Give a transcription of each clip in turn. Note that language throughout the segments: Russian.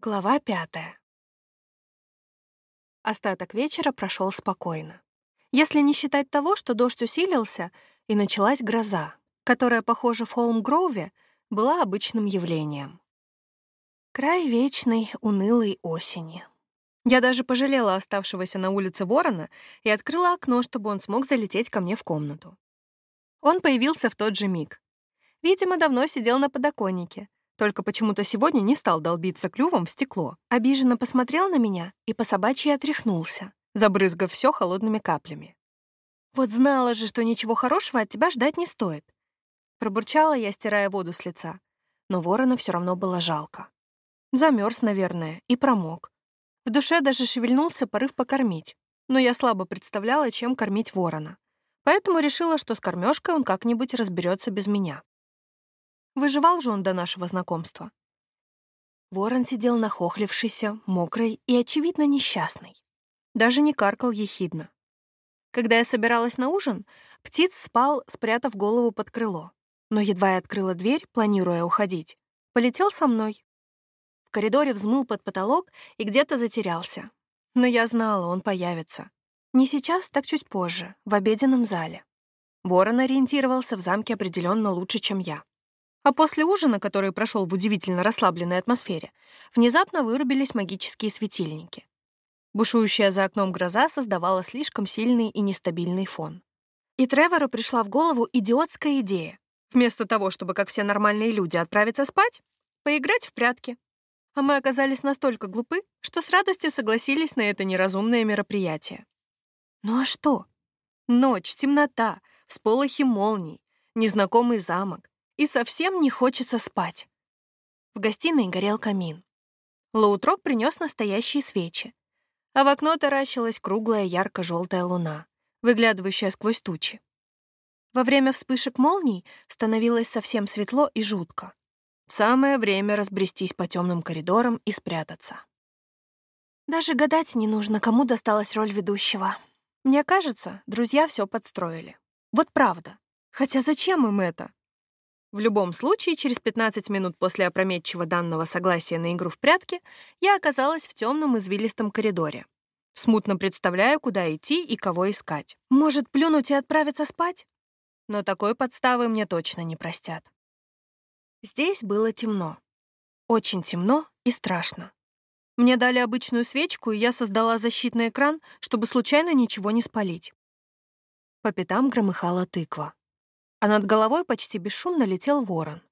Глава пятая. Остаток вечера прошел спокойно. Если не считать того, что дождь усилился, и началась гроза, которая, похоже, в Холмгроуве была обычным явлением. Край вечной, унылой осени. Я даже пожалела оставшегося на улице ворона и открыла окно, чтобы он смог залететь ко мне в комнату. Он появился в тот же миг. Видимо, давно сидел на подоконнике, только почему-то сегодня не стал долбиться клювом в стекло. Обиженно посмотрел на меня и по собачьи отряхнулся, забрызгав все холодными каплями. «Вот знала же, что ничего хорошего от тебя ждать не стоит». Пробурчала я, стирая воду с лица. Но ворона все равно было жалко. Замерз, наверное, и промок. В душе даже шевельнулся порыв покормить, но я слабо представляла, чем кормить ворона. Поэтому решила, что с кормежкой он как-нибудь разберется без меня. Выживал же он до нашего знакомства. Ворон сидел нахохлившийся, мокрый и, очевидно, несчастный. Даже не каркал ехидно. Когда я собиралась на ужин, птиц спал, спрятав голову под крыло. Но едва я открыла дверь, планируя уходить, полетел со мной. В коридоре взмыл под потолок и где-то затерялся. Но я знала, он появится. Не сейчас, так чуть позже, в обеденном зале. Ворон ориентировался в замке определенно лучше, чем я. А после ужина, который прошел в удивительно расслабленной атмосфере, внезапно вырубились магические светильники. Бушующая за окном гроза создавала слишком сильный и нестабильный фон. И Тревору пришла в голову идиотская идея. Вместо того, чтобы, как все нормальные люди, отправиться спать, поиграть в прятки. А мы оказались настолько глупы, что с радостью согласились на это неразумное мероприятие. Ну а что? Ночь, темнота, всполохи молний, незнакомый замок, и совсем не хочется спать. В гостиной горел камин. Лоутрок принес настоящие свечи, а в окно таращилась круглая ярко-желтая луна, выглядывающая сквозь тучи. Во время вспышек молний становилось совсем светло и жутко. Самое время разбрестись по темным коридорам и спрятаться. Даже гадать не нужно, кому досталась роль ведущего. Мне кажется, друзья все подстроили. Вот правда. Хотя зачем им это? В любом случае, через 15 минут после опрометчиво данного согласия на игру в прятки я оказалась в темном извилистом коридоре. Смутно представляю, куда идти и кого искать. Может, плюнуть и отправиться спать? Но такой подставы мне точно не простят. Здесь было темно. Очень темно и страшно. Мне дали обычную свечку, и я создала защитный экран, чтобы случайно ничего не спалить. По пятам громыхала тыква а над головой почти бесшумно летел ворон.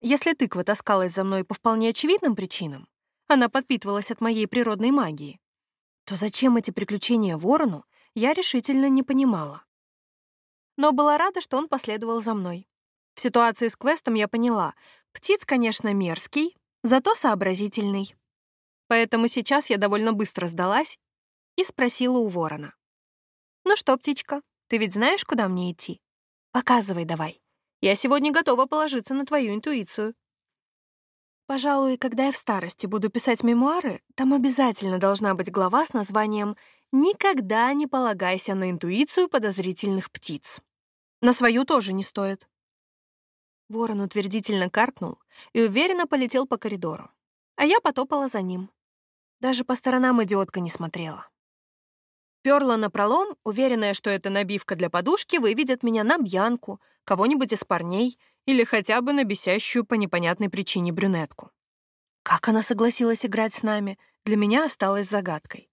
Если тыква таскалась за мной по вполне очевидным причинам, она подпитывалась от моей природной магии, то зачем эти приключения ворону, я решительно не понимала. Но была рада, что он последовал за мной. В ситуации с квестом я поняла, птиц, конечно, мерзкий, зато сообразительный. Поэтому сейчас я довольно быстро сдалась и спросила у ворона. «Ну что, птичка, ты ведь знаешь, куда мне идти?» Показывай давай. Я сегодня готова положиться на твою интуицию. Пожалуй, когда я в старости буду писать мемуары, там обязательно должна быть глава с названием «Никогда не полагайся на интуицию подозрительных птиц». На свою тоже не стоит. Ворон утвердительно каркнул и уверенно полетел по коридору, а я потопала за ним. Даже по сторонам идиотка не смотрела. Перла на пролом, уверенная, что эта набивка для подушки выведет меня на Бьянку, кого-нибудь из парней или хотя бы на бесящую по непонятной причине брюнетку. Как она согласилась играть с нами, для меня осталось загадкой.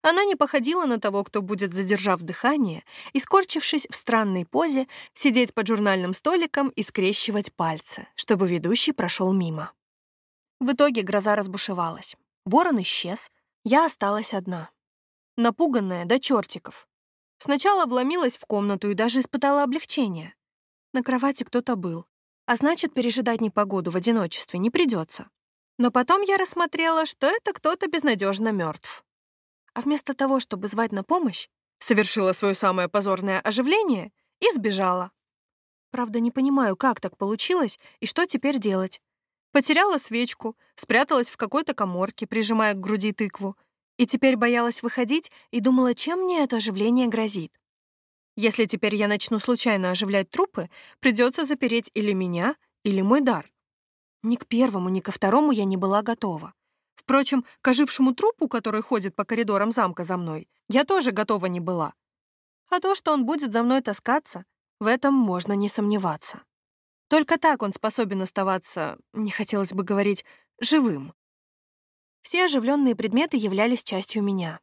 Она не походила на того, кто будет, задержав дыхание и, скорчившись в странной позе, сидеть под журнальным столиком и скрещивать пальцы, чтобы ведущий прошел мимо. В итоге гроза разбушевалась. Ворон исчез, я осталась одна напуганная до чертиков. Сначала вломилась в комнату и даже испытала облегчение. На кровати кто-то был, а значит, пережидать непогоду в одиночестве не придется. Но потом я рассмотрела, что это кто-то безнадежно мертв. А вместо того, чтобы звать на помощь, совершила свое самое позорное оживление и сбежала. Правда, не понимаю, как так получилось и что теперь делать. Потеряла свечку, спряталась в какой-то коморке, прижимая к груди тыкву, и теперь боялась выходить и думала, чем мне это оживление грозит. Если теперь я начну случайно оживлять трупы, придется запереть или меня, или мой дар. Ни к первому, ни ко второму я не была готова. Впрочем, к ожившему трупу, который ходит по коридорам замка за мной, я тоже готова не была. А то, что он будет за мной таскаться, в этом можно не сомневаться. Только так он способен оставаться, не хотелось бы говорить, живым. Все оживленные предметы являлись частью меня.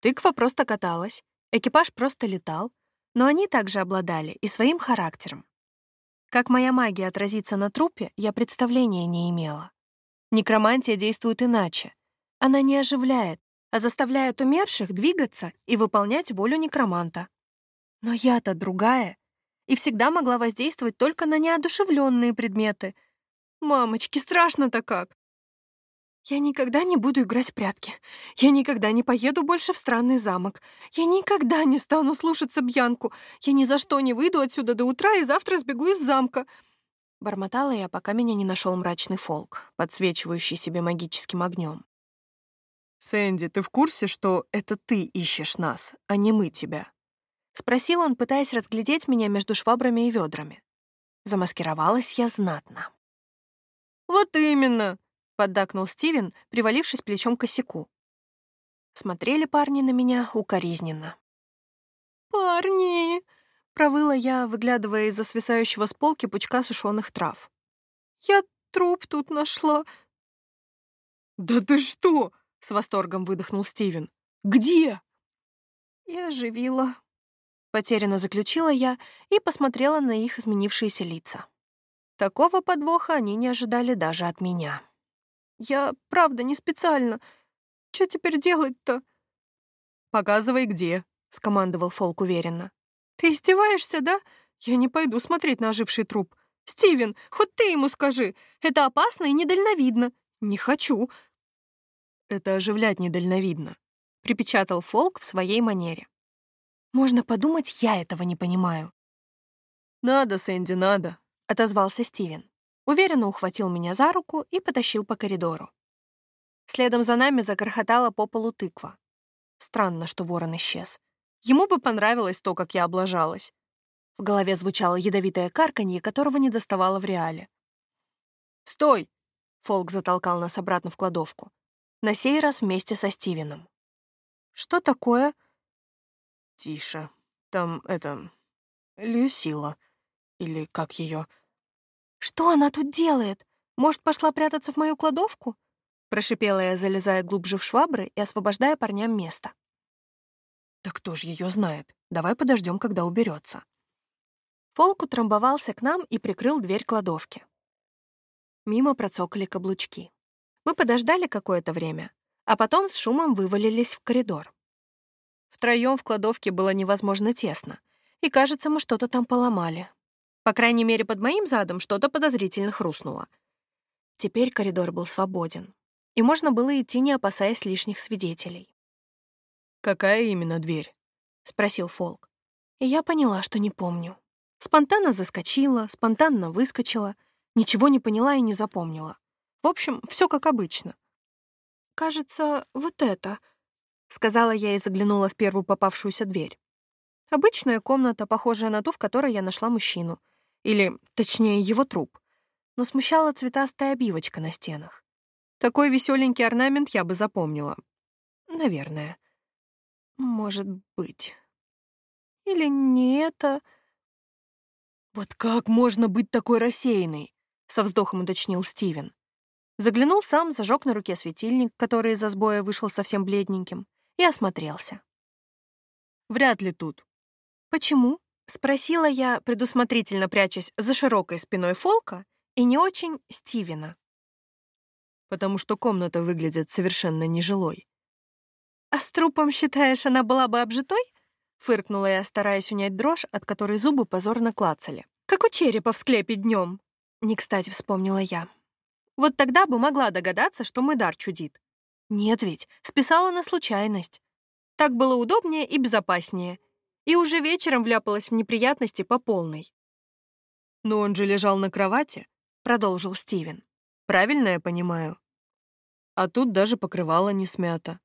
Тыква просто каталась, экипаж просто летал, но они также обладали и своим характером. Как моя магия отразится на трупе, я представления не имела. Некромантия действует иначе. Она не оживляет, а заставляет умерших двигаться и выполнять волю некроманта. Но я-то другая, и всегда могла воздействовать только на неодушевленные предметы. Мамочки, страшно-то как! Я никогда не буду играть в прятки. Я никогда не поеду больше в странный замок. Я никогда не стану слушаться Бьянку. Я ни за что не выйду отсюда до утра и завтра сбегу из замка. Бормотала я, пока меня не нашел мрачный фолк, подсвечивающий себе магическим огнем. «Сэнди, ты в курсе, что это ты ищешь нас, а не мы тебя?» Спросил он, пытаясь разглядеть меня между швабрами и ведрами. Замаскировалась я знатно. «Вот именно!» — поддакнул Стивен, привалившись плечом к косяку. Смотрели парни на меня укоризненно. «Парни!» — провыла я, выглядывая из-за свисающего с полки пучка сушеных трав. «Я труп тут нашла». «Да ты что?» — с восторгом выдохнул Стивен. «Где?» «Я оживила», — потерянно заключила я и посмотрела на их изменившиеся лица. Такого подвоха они не ожидали даже от меня. Я, правда, не специально. Что теперь делать-то?» «Показывай, где», — скомандовал Фолк уверенно. «Ты издеваешься, да? Я не пойду смотреть на оживший труп. Стивен, хоть ты ему скажи. Это опасно и недальновидно. Не хочу». «Это оживлять недальновидно», — припечатал Фолк в своей манере. «Можно подумать, я этого не понимаю». «Надо, Сэнди, надо», — отозвался Стивен уверенно ухватил меня за руку и потащил по коридору. Следом за нами закорхотала по полу тыква. Странно, что ворон исчез. Ему бы понравилось то, как я облажалась. В голове звучало ядовитое карканье, которого не доставало в реале. «Стой!» — Фолк затолкал нас обратно в кладовку. На сей раз вместе со Стивеном. «Что такое?» «Тише. Там, это... Люсила. Или как ее? «Что она тут делает? Может, пошла прятаться в мою кладовку?» Прошипела я, залезая глубже в швабры и освобождая парням место. «Да кто ж ее знает? Давай подождем, когда уберется. Фолк утрамбовался к нам и прикрыл дверь кладовки. Мимо процокали каблучки. Мы подождали какое-то время, а потом с шумом вывалились в коридор. Втроем в кладовке было невозможно тесно, и, кажется, мы что-то там поломали. По крайней мере, под моим задом что-то подозрительно хрустнуло. Теперь коридор был свободен, и можно было идти, не опасаясь лишних свидетелей. «Какая именно дверь?» — спросил Фолк. И я поняла, что не помню. Спонтанно заскочила, спонтанно выскочила, ничего не поняла и не запомнила. В общем, все как обычно. «Кажется, вот это», — сказала я и заглянула в первую попавшуюся дверь. Обычная комната, похожая на ту, в которой я нашла мужчину — или, точнее, его труп. Но смущала цветастая обивочка на стенах. Такой веселенький орнамент я бы запомнила. Наверное. Может быть. Или не это... «Вот как можно быть такой рассеянной?» — со вздохом уточнил Стивен. Заглянул сам, зажег на руке светильник, который из-за сбоя вышел совсем бледненьким, и осмотрелся. «Вряд ли тут». «Почему?» — спросила я, предусмотрительно прячась за широкой спиной Фолка и не очень Стивена. «Потому что комната выглядит совершенно нежилой». «А с трупом, считаешь, она была бы обжитой?» — фыркнула я, стараясь унять дрожь, от которой зубы позорно клацали. «Как у черепа в склепе днем. не кстати вспомнила я. «Вот тогда бы могла догадаться, что мой дар чудит. Нет ведь, списала на случайность. Так было удобнее и безопаснее, и уже вечером вляпалась в неприятности по полной. «Но он же лежал на кровати», — продолжил Стивен. «Правильно я понимаю? А тут даже покрывало не смято.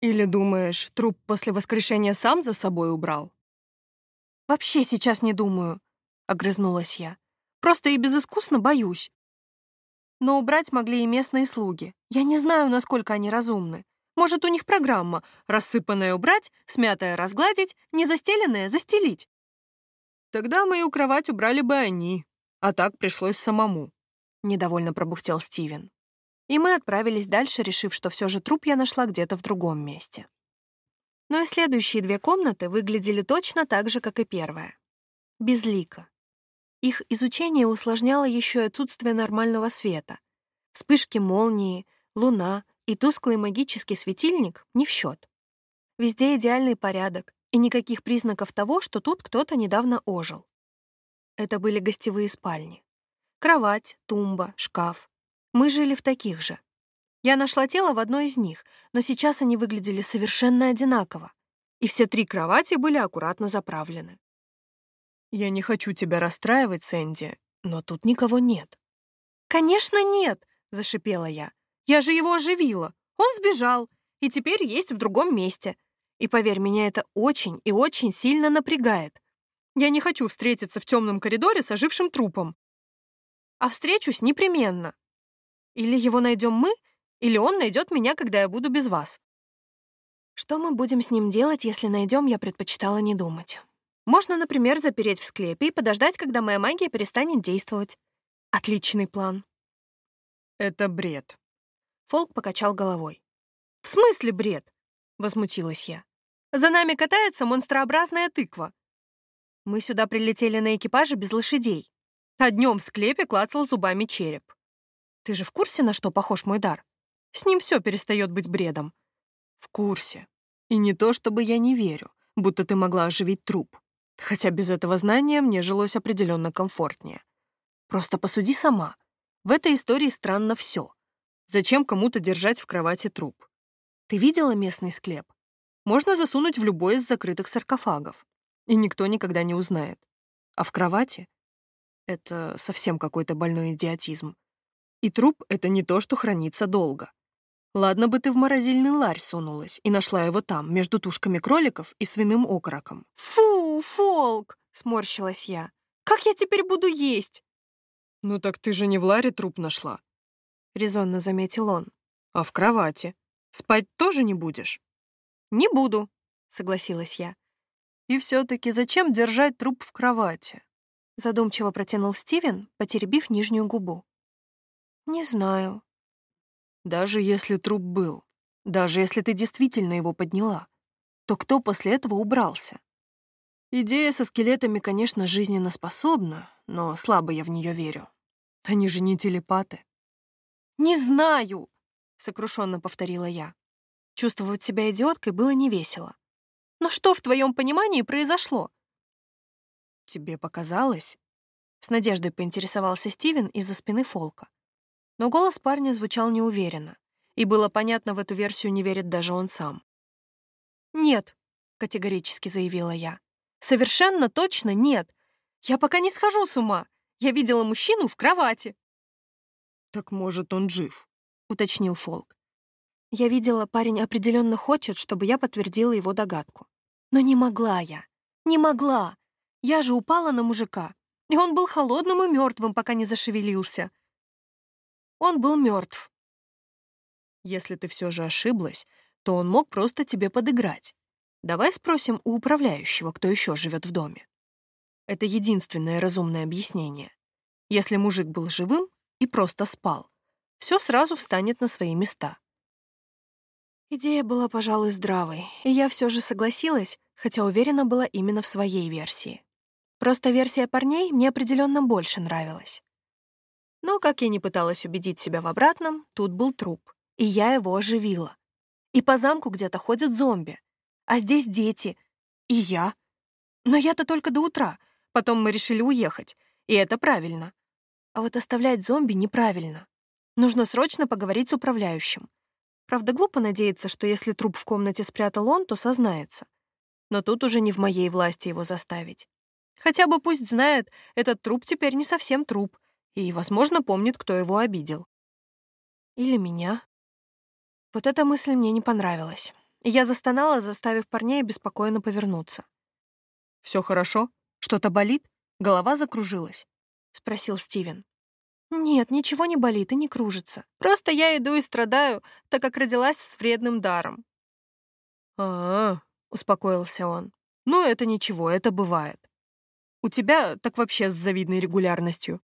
Или думаешь, труп после воскрешения сам за собой убрал?» «Вообще сейчас не думаю», — огрызнулась я. «Просто и безыскусно боюсь». Но убрать могли и местные слуги. Я не знаю, насколько они разумны. Может, у них программа «рассыпанное убрать, смятое разгладить, незастеленное застелить». Тогда мою кровать убрали бы они, а так пришлось самому. Недовольно пробухтел Стивен. И мы отправились дальше, решив, что все же труп я нашла где-то в другом месте. Но и следующие две комнаты выглядели точно так же, как и первая. Безлико. Их изучение усложняло еще и отсутствие нормального света. Вспышки молнии, луна и тусклый магический светильник не в счет. Везде идеальный порядок и никаких признаков того, что тут кто-то недавно ожил. Это были гостевые спальни. Кровать, тумба, шкаф. Мы жили в таких же. Я нашла тело в одной из них, но сейчас они выглядели совершенно одинаково. И все три кровати были аккуратно заправлены. «Я не хочу тебя расстраивать, Сэнди, но тут никого нет». «Конечно нет!» — зашипела я. «Я же его оживила. Он сбежал, и теперь есть в другом месте. И поверь, меня это очень и очень сильно напрягает. Я не хочу встретиться в темном коридоре с ожившим трупом. А встречусь непременно. Или его найдем мы, или он найдет меня, когда я буду без вас. Что мы будем с ним делать, если найдем, я предпочитала не думать. Можно, например, запереть в склепе и подождать, когда моя магия перестанет действовать. Отличный план. Это бред. Фолк покачал головой. В смысле бред? Возмутилась я. За нами катается монстрообразная тыква. Мы сюда прилетели на экипаже без лошадей. А днем в склепе клацал зубами череп. Ты же в курсе, на что похож мой дар? С ним все перестает быть бредом. В курсе. И не то, чтобы я не верю, будто ты могла оживить труп. Хотя без этого знания мне жилось определенно комфортнее. Просто посуди сама. В этой истории странно все. Зачем кому-то держать в кровати труп? Ты видела местный склеп? Можно засунуть в любой из закрытых саркофагов, и никто никогда не узнает. А в кровати? Это совсем какой-то больной идиотизм. И труп — это не то, что хранится долго. Ладно бы ты в морозильный ларь сунулась и нашла его там, между тушками кроликов и свиным окороком. «Фу, Фолк!» — сморщилась я. «Как я теперь буду есть?» «Ну так ты же не в ларе труп нашла», — резонно заметил он. «А в кровати. Спать тоже не будешь?» «Не буду», — согласилась я. «И все-таки зачем держать труп в кровати?» Задумчиво протянул Стивен, потеребив нижнюю губу. «Не знаю», даже если труп был, даже если ты действительно его подняла, то кто после этого убрался? Идея со скелетами, конечно, жизненно способна, но слабо я в нее верю. Они же не телепаты. «Не знаю!» — сокрушенно повторила я. Чувствовать себя идиоткой было невесело. «Но что в твоем понимании произошло?» «Тебе показалось?» — с надеждой поинтересовался Стивен из-за спины Фолка. Но голос парня звучал неуверенно, и было понятно, в эту версию не верит даже он сам. «Нет», — категорически заявила я. «Совершенно точно нет. Я пока не схожу с ума. Я видела мужчину в кровати». «Так, может, он жив?» — уточнил Фолк. Я видела, парень определенно хочет, чтобы я подтвердила его догадку. Но не могла я. Не могла. Я же упала на мужика, и он был холодным и мертвым, пока не зашевелился. Он был мертв. Если ты все же ошиблась, то он мог просто тебе подыграть. Давай спросим у управляющего, кто еще живет в доме. Это единственное разумное объяснение. Если мужик был живым и просто спал, все сразу встанет на свои места. Идея была, пожалуй, здравой, и я все же согласилась, хотя уверена была именно в своей версии. Просто версия парней мне определенно больше нравилась. Но, как я не пыталась убедить себя в обратном, тут был труп, и я его оживила. И по замку где-то ходят зомби, а здесь дети, и я. Но я-то только до утра, потом мы решили уехать, и это правильно. А вот оставлять зомби неправильно. Нужно срочно поговорить с управляющим. Правда, глупо надеяться, что если труп в комнате спрятал он, то сознается. Но тут уже не в моей власти его заставить. Хотя бы пусть знает, этот труп теперь не совсем труп — и, возможно, помнит, кто его обидел. Или меня. Вот эта мысль мне не понравилась. Я застонала, заставив парней беспокойно повернуться. Все хорошо? Что-то болит? Голова закружилась?» — спросил Стивен. Нет, ничего не болит и не кружится. Просто я иду и страдаю, так как родилась с вредным даром. А, -а, -а успокоился он. Ну, это ничего, это бывает. У тебя так вообще с завидной регулярностью.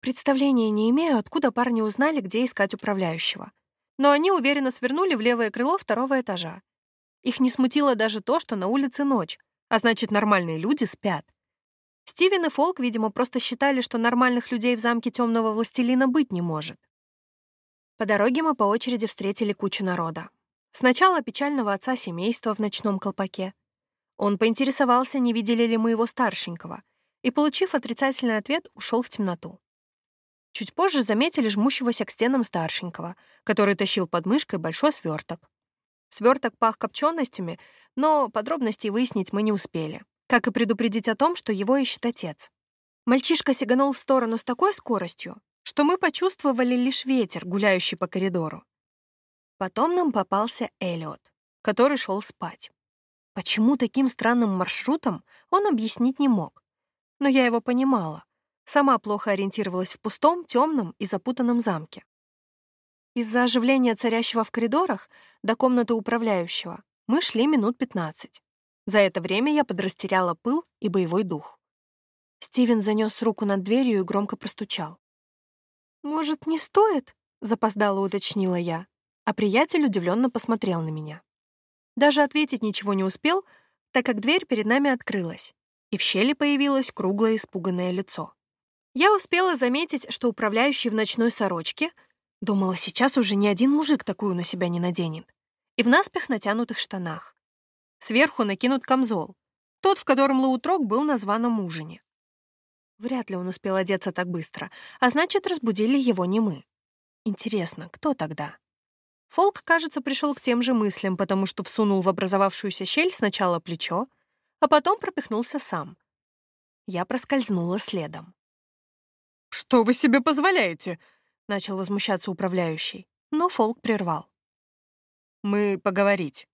Представления не имею, откуда парни узнали, где искать управляющего. Но они уверенно свернули в левое крыло второго этажа. Их не смутило даже то, что на улице ночь, а значит, нормальные люди спят. Стивен и Фолк, видимо, просто считали, что нормальных людей в замке темного властелина быть не может. По дороге мы по очереди встретили кучу народа. Сначала печального отца семейства в ночном колпаке. Он поинтересовался, не видели ли мы его старшенького, и, получив отрицательный ответ, ушел в темноту. Чуть позже заметили жмущегося к стенам старшенького, который тащил под мышкой большой сверток. Сверток пах копченостями, но подробностей выяснить мы не успели, как и предупредить о том, что его ищет отец. Мальчишка сиганул в сторону с такой скоростью, что мы почувствовали лишь ветер, гуляющий по коридору. Потом нам попался Эллиот, который шел спать. Почему таким странным маршрутом, он объяснить не мог. Но я его понимала. Сама плохо ориентировалась в пустом, темном и запутанном замке. Из-за оживления царящего в коридорах до комнаты управляющего мы шли минут 15. За это время я подрастеряла пыл и боевой дух. Стивен занес руку над дверью и громко простучал. «Может, не стоит?» — запоздало уточнила я, а приятель удивленно посмотрел на меня. Даже ответить ничего не успел, так как дверь перед нами открылась, и в щели появилось круглое испуганное лицо. Я успела заметить, что управляющий в ночной сорочке — Думала, сейчас уже ни один мужик такую на себя не наденет. И в наспех натянутых штанах. Сверху накинут камзол. Тот, в котором Лаутрок был на званом ужине. Вряд ли он успел одеться так быстро, а значит, разбудили его не мы. Интересно, кто тогда? Фолк, кажется, пришел к тем же мыслям, потому что всунул в образовавшуюся щель сначала плечо, а потом пропихнулся сам. Я проскользнула следом. «Что вы себе позволяете?» начал возмущаться управляющий, но Фолк прервал. «Мы поговорить».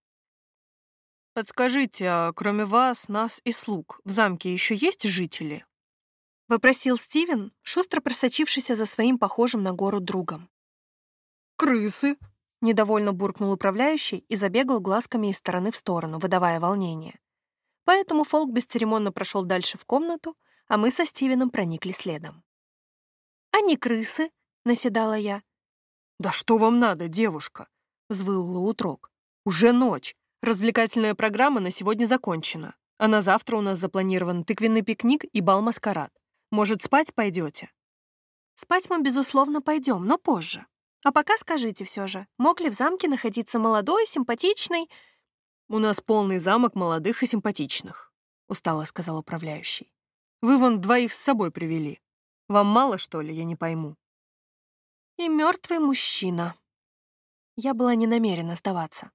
«Подскажите, а кроме вас, нас и слуг, в замке еще есть жители?» — вопросил Стивен, шустро просочившийся за своим похожим на гору другом. «Крысы!» — недовольно буркнул управляющий и забегал глазками из стороны в сторону, выдавая волнение. Поэтому Фолк бесцеремонно прошел дальше в комнату, а мы со Стивеном проникли следом. «А не крысы?» наседала я. «Да что вам надо, девушка?» — взвыл Лаутрок. «Уже ночь. Развлекательная программа на сегодня закончена. А на завтра у нас запланирован тыквенный пикник и бал-маскарад. Может, спать пойдете?» «Спать мы, безусловно, пойдем, но позже. А пока скажите все же, мог ли в замке находиться молодой, симпатичный...» «У нас полный замок молодых и симпатичных», — устало сказал управляющий. «Вы вон двоих с собой привели. Вам мало, что ли, я не пойму?» и мертвый мужчина. Я была не намерена сдаваться.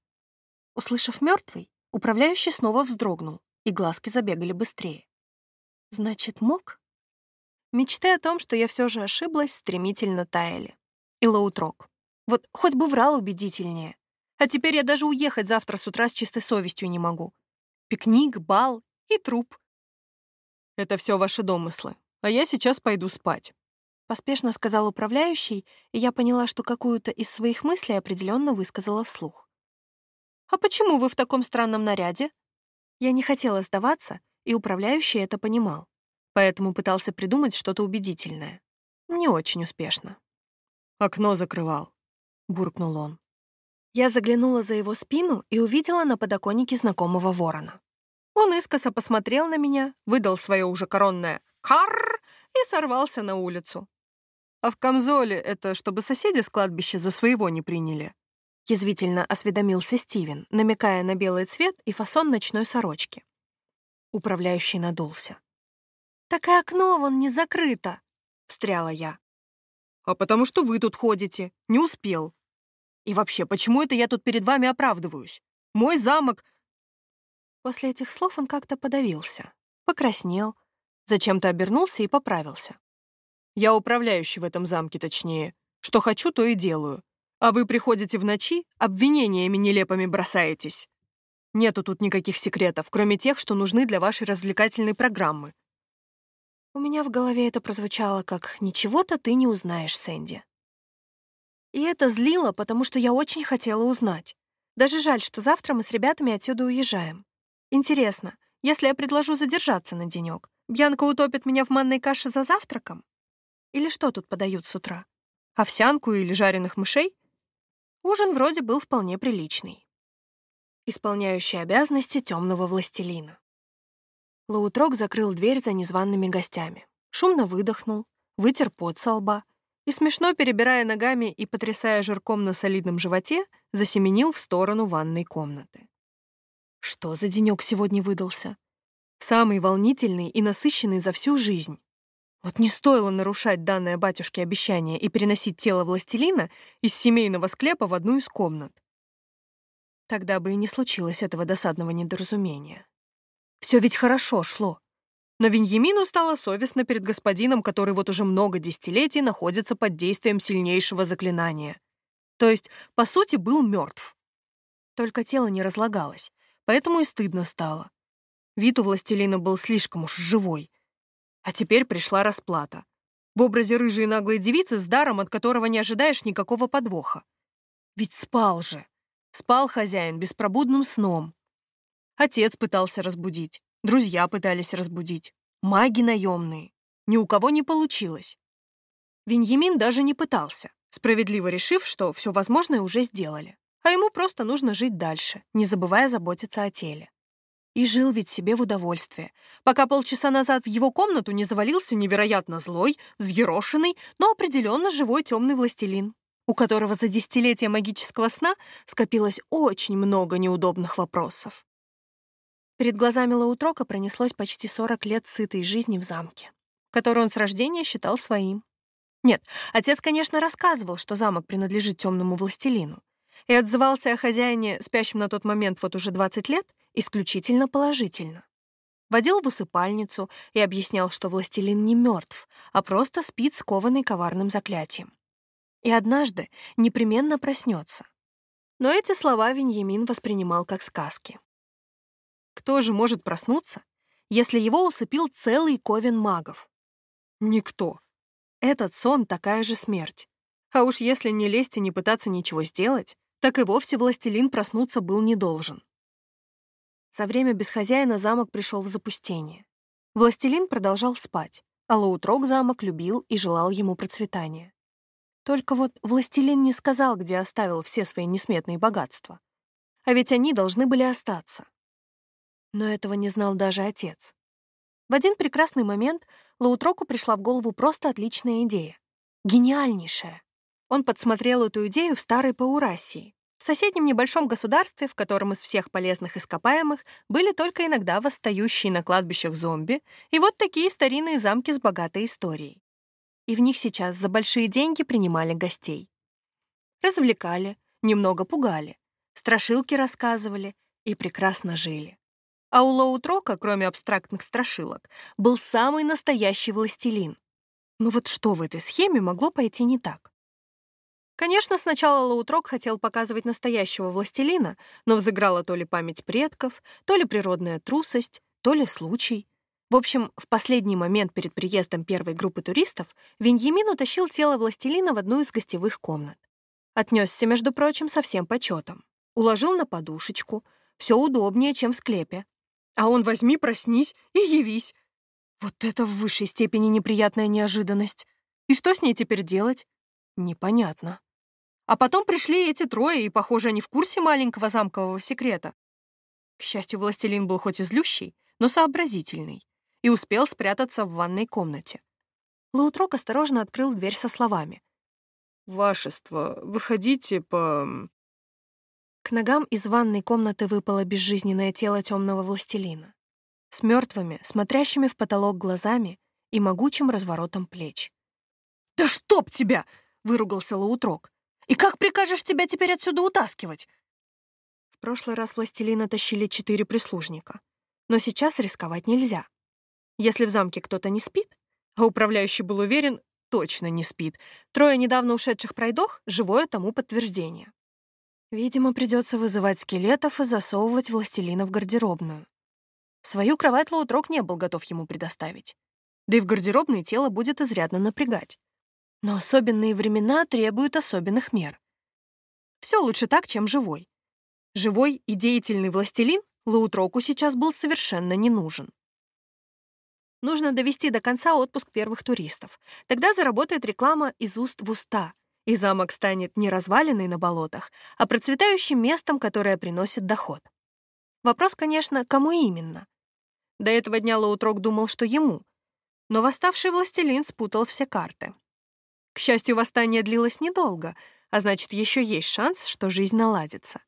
Услышав мертвый, управляющий снова вздрогнул, и глазки забегали быстрее. Значит, мог? Мечты о том, что я все же ошиблась, стремительно таяли. И Лоутрок. Вот хоть бы врал убедительнее. А теперь я даже уехать завтра с утра с чистой совестью не могу. Пикник, бал и труп. Это все ваши домыслы. А я сейчас пойду спать. Поспешно сказал управляющий, и я поняла, что какую-то из своих мыслей определенно высказала вслух. «А почему вы в таком странном наряде?» Я не хотела сдаваться, и управляющий это понимал, поэтому пытался придумать что-то убедительное. Не очень успешно. «Окно закрывал», — буркнул он. Я заглянула за его спину и увидела на подоконнике знакомого ворона. Он искоса посмотрел на меня, выдал свое уже коронное «карр» и сорвался на улицу. А в камзоле это чтобы соседи с кладбища за своего не приняли?» Язвительно осведомился Стивен, намекая на белый цвет и фасон ночной сорочки. Управляющий надулся. «Так и окно вон не закрыто!» — встряла я. «А потому что вы тут ходите. Не успел. И вообще, почему это я тут перед вами оправдываюсь? Мой замок...» После этих слов он как-то подавился, покраснел, зачем-то обернулся и поправился. Я управляющий в этом замке, точнее. Что хочу, то и делаю. А вы приходите в ночи, обвинениями нелепыми бросаетесь. Нету тут никаких секретов, кроме тех, что нужны для вашей развлекательной программы. У меня в голове это прозвучало как «Ничего-то ты не узнаешь, Сэнди». И это злило, потому что я очень хотела узнать. Даже жаль, что завтра мы с ребятами отсюда уезжаем. Интересно, если я предложу задержаться на денек, Бьянка утопит меня в манной каше за завтраком? Или что тут подают с утра? Овсянку или жареных мышей? Ужин вроде был вполне приличный. Исполняющий обязанности темного властелина. Лаутрок закрыл дверь за незваными гостями, шумно выдохнул, вытер пот со лба и, смешно перебирая ногами и потрясая жирком на солидном животе, засеменил в сторону ванной комнаты. Что за денек сегодня выдался? Самый волнительный и насыщенный за всю жизнь. Вот не стоило нарушать данное батюшке обещание и переносить тело властелина из семейного склепа в одну из комнат. Тогда бы и не случилось этого досадного недоразумения. Все ведь хорошо шло. Но Веньямину стало совестно перед господином, который вот уже много десятилетий находится под действием сильнейшего заклинания. То есть, по сути, был мертв. Только тело не разлагалось, поэтому и стыдно стало. Вид у властелина был слишком уж живой. А теперь пришла расплата. В образе рыжей наглой девицы с даром, от которого не ожидаешь никакого подвоха. Ведь спал же. Спал хозяин беспробудным сном. Отец пытался разбудить, друзья пытались разбудить, маги наемные. Ни у кого не получилось. Веньямин даже не пытался, справедливо решив, что все возможное уже сделали, а ему просто нужно жить дальше, не забывая заботиться о теле. И жил ведь себе в удовольствие, пока полчаса назад в его комнату не завалился невероятно злой, взъерошенный, но определенно живой темный властелин, у которого за десятилетия магического сна скопилось очень много неудобных вопросов. Перед глазами Лаутрока пронеслось почти 40 лет сытой жизни в замке, который он с рождения считал своим. Нет, отец, конечно, рассказывал, что замок принадлежит темному властелину, и отзывался о хозяине, спящем на тот момент вот уже 20 лет, исключительно положительно. Водил в усыпальницу и объяснял, что властелин не мертв, а просто спит скованный коварным заклятием. И однажды непременно проснется. Но эти слова Веньямин воспринимал как сказки. Кто же может проснуться, если его усыпил целый ковен магов? Никто. Этот сон — такая же смерть. А уж если не лезть и не пытаться ничего сделать, так и вовсе властелин проснуться был не должен. За время без хозяина замок пришел в запустение. Властелин продолжал спать, а Лаутрок замок любил и желал ему процветания. Только вот властелин не сказал, где оставил все свои несметные богатства. А ведь они должны были остаться. Но этого не знал даже отец. В один прекрасный момент Лаутроку пришла в голову просто отличная идея. Гениальнейшая. Он подсмотрел эту идею в старой Паурасии, в соседнем небольшом государстве, в котором из всех полезных ископаемых были только иногда восстающие на кладбищах зомби и вот такие старинные замки с богатой историей. И в них сейчас за большие деньги принимали гостей. Развлекали, немного пугали, страшилки рассказывали и прекрасно жили. А у Лоутрока, кроме абстрактных страшилок, был самый настоящий властелин. Ну вот что в этой схеме могло пойти не так? Конечно, сначала Лоутрок хотел показывать настоящего властелина, но взыграла то ли память предков, то ли природная трусость, то ли случай. В общем, в последний момент перед приездом первой группы туристов Веньямин утащил тело властелина в одну из гостевых комнат. Отнесся, между прочим, со всем почетом. Уложил на подушечку. Все удобнее, чем в склепе. А он возьми, проснись и явись. Вот это в высшей степени неприятная неожиданность. И что с ней теперь делать? Непонятно. А потом пришли эти трое, и, похоже, они в курсе маленького замкового секрета. К счастью, властелин был хоть и злющий, но сообразительный, и успел спрятаться в ванной комнате. Лаутрок осторожно открыл дверь со словами. «Вашество, выходите по...» К ногам из ванной комнаты выпало безжизненное тело темного властелина. С мертвыми, смотрящими в потолок глазами и могучим разворотом плеч. «Да чтоб тебя!» — выругался Лаутрок. «И как прикажешь тебя теперь отсюда утаскивать?» В прошлый раз властелина тащили четыре прислужника. Но сейчас рисковать нельзя. Если в замке кто-то не спит, а управляющий был уверен, точно не спит, трое недавно ушедших пройдох — живое тому подтверждение. Видимо, придется вызывать скелетов и засовывать властелина в гардеробную. Свою кровать Лоутрок не был готов ему предоставить. да и в гардеробной тело будет изрядно напрягать. Но особенные времена требуют особенных мер. Все лучше так, чем живой. Живой и деятельный властелин Лаутроку сейчас был совершенно не нужен. Нужно довести до конца отпуск первых туристов. Тогда заработает реклама из уст в уста, и замок станет не разваленной на болотах, а процветающим местом, которое приносит доход. Вопрос, конечно, кому именно? До этого дня Лаутрок думал, что ему, но восставший властелин спутал все карты. К счастью, восстание длилось недолго, а значит, еще есть шанс, что жизнь наладится.